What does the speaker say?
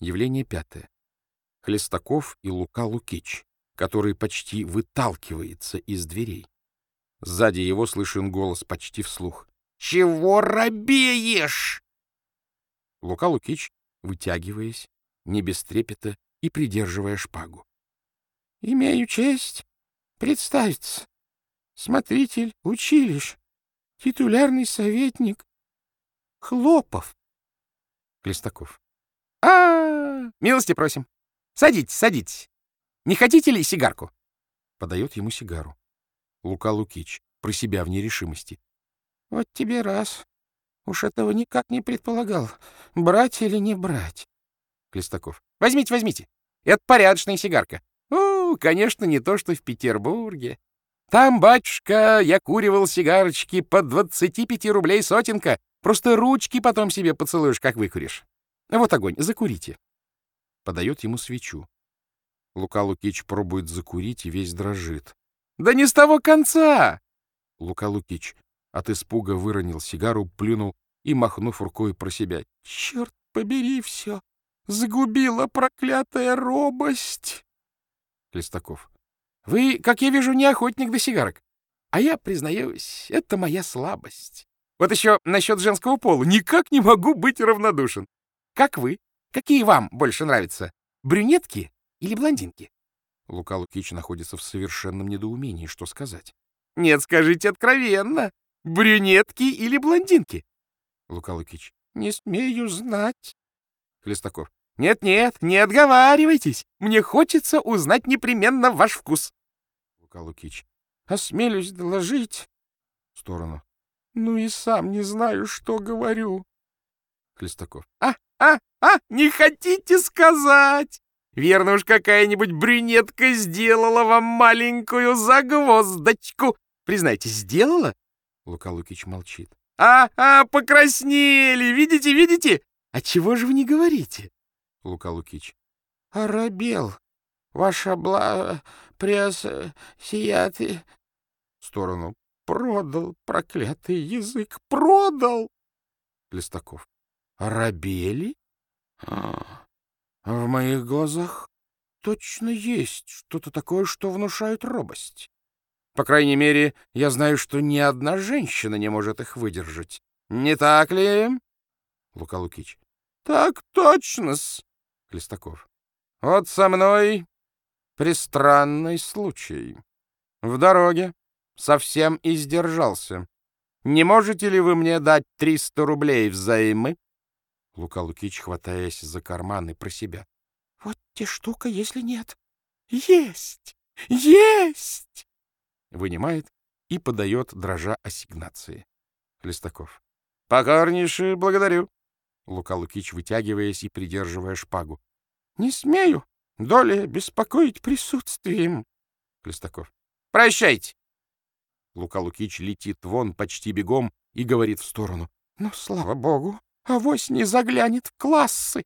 Явление пятое. Хлестаков и Лука Лукич, который почти выталкивается из дверей. Сзади его слышен голос почти вслух. «Чего робеешь?» Лука Лукич, вытягиваясь, не без трепета и придерживая шпагу. — Имею честь представиться. Смотритель училищ, титулярный советник Хлопов. Клестаков. А, Милости просим. Садитесь, садитесь. Не хотите ли сигарку? Подает ему сигару. Лука Лукич, про себя в нерешимости. Вот тебе раз. Уж этого никак не предполагал. Брать или не брать? Клестаков. Возьмите, возьмите. Это порядочная сигарка. О, конечно, не то, что в Петербурге. Там, батюшка, я куривал сигарочки по 25 рублей сотенка. Просто ручки потом себе поцелуешь, как выкуришь. Вот огонь, закурите. Подает ему свечу. Лука Лукич пробует закурить и весь дрожит. Да не с того конца! Лука Лукич от испуга выронил сигару, плюнул и, махнув рукой про себя, «Черт побери все! Загубила проклятая робость!» Листаков. «Вы, как я вижу, не охотник до сигарок. А я, признаюсь, это моя слабость. Вот еще насчет женского пола. Никак не могу быть равнодушен. Как вы? Какие вам больше нравятся? Брюнетки или блондинки?» Лука Лукич находится в совершенном недоумении, что сказать. «Нет, скажите откровенно. Брюнетки или блондинки? Лука Лукич. Не смею знать. Хлестаков. Нет-нет, не отговаривайтесь. Мне хочется узнать непременно ваш вкус. Лука Лукич. Осмелюсь доложить. В сторону. Ну и сам не знаю, что говорю. Хлестаков. А, а, а, не хотите сказать? Верно уж какая-нибудь брюнетка сделала вам маленькую загвоздочку. Признайте, сделала? Лука Лукич молчит. «А, а, покраснели! Видите, видите? А чего же вы не говорите?» Лука Лукич. «Оробел, ваша бла... пресс... сият...» Сторону. «Продал, проклятый язык, продал!» Листаков. «Оробели? А, в моих глазах точно есть что-то такое, что внушает робость. По крайней мере, я знаю, что ни одна женщина не может их выдержать. Не так ли? Лука Лукич. Так точно-с. Хлестаков. Вот со мной пристранный случай. В дороге совсем издержался. Не можете ли вы мне дать триста рублей взаймы? Лука Лукич, хватаясь за карманы про себя. Вот те штука, если нет. Есть! Есть! вынимает и подает, дрожа ассигнации. Листаков. — Покорнейше благодарю. Лука Лукич, вытягиваясь и придерживая шпагу. — Не смею, доля, беспокоить присутствием. Листаков. — Прощайте. Лука Лукич летит вон почти бегом и говорит в сторону. — Ну, слава богу, авось не заглянет в классы.